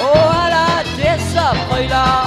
Oh à la là.